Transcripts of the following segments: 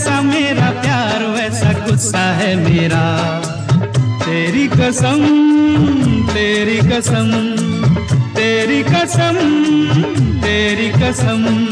जैसा मेरा, प्यार वैसा गुस्सा है मेरा। तेरी कसम तेरी कसम तेरी कसम तेरी कसम।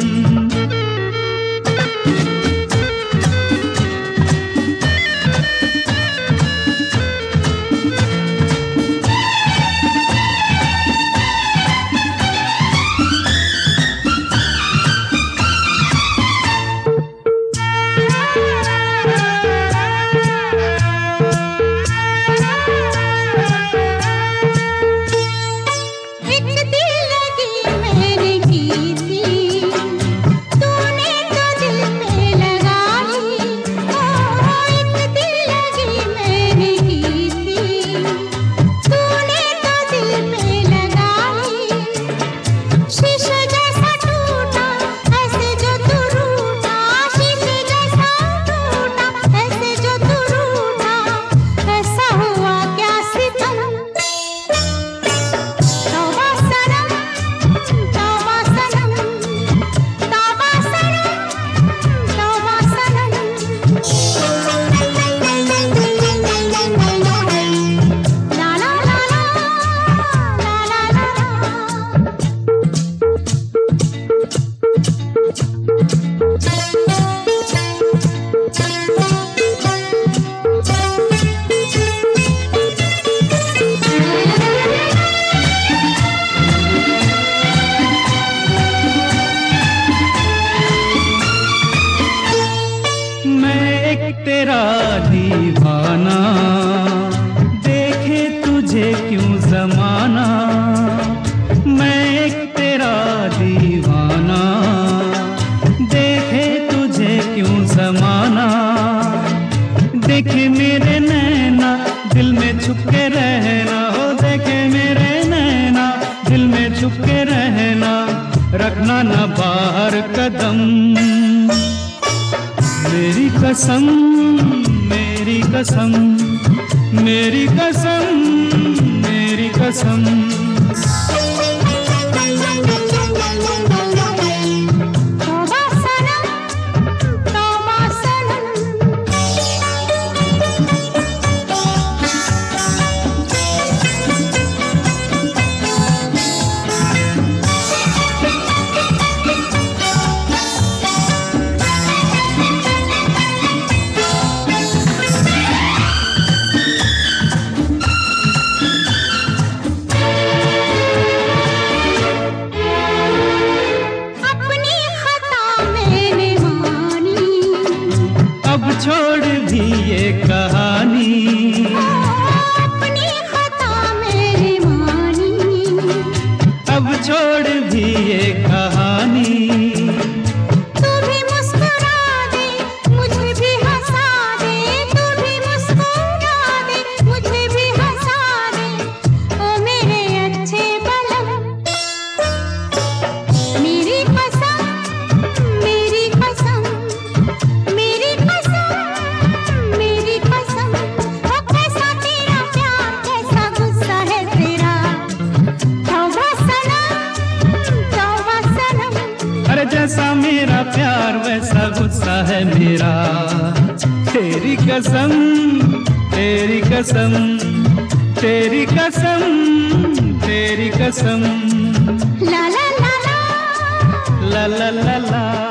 तेरा दीवाना देखे तुझे क्यों जमाना? मैं एक तेरा दीवाना। देखे तुझे क्यों जमाना? देखे मेरे नैना, दिल में छुप के रहना। हो देखे मेरे नैना, दिल में छुप के रहना। रखना ना बाहर कदम। कसम मेरी कसम मेरी कसम मेरी कसम। छोड़ भी ये कहानी। अपनी खता मेरी मानी। अब छोड़ भी ये कहानी। है मेरा। तेरी कसम तेरी कसम तेरी कसम तेरी कसम। ला ला ला ला। ला ला ला ला।